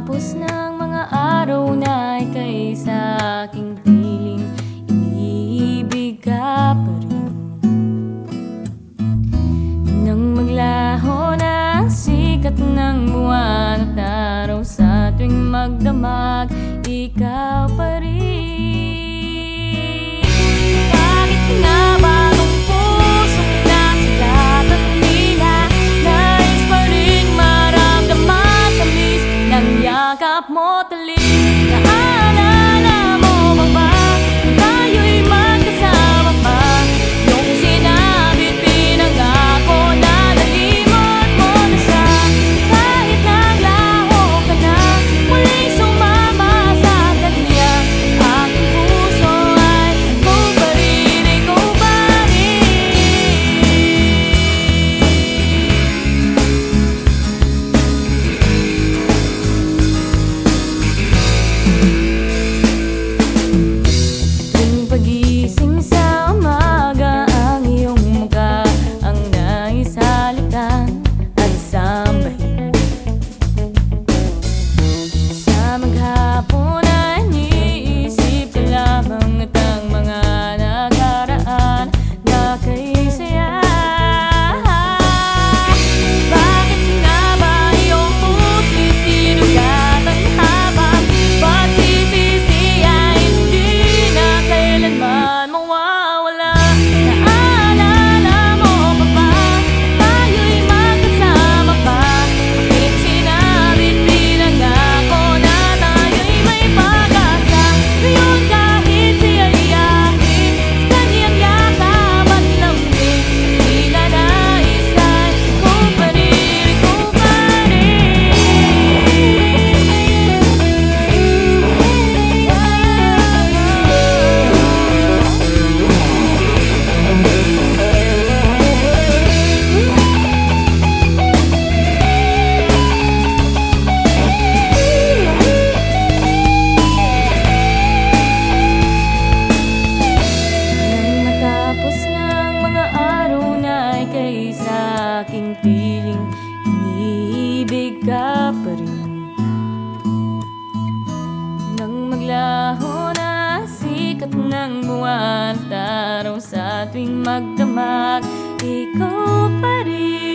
Pagkatapos ng mga araw na ikay sa aking piling Iniibig ka pa rin. Nang maglaho na sikat ng buwan At araw sa tuwing magdamag Ikaw pa rin got more to live. piling Iniibig ka pa rin. Nang maglaho na sikat ng buwan At sa tuwing magdamag Ikaw pa rin.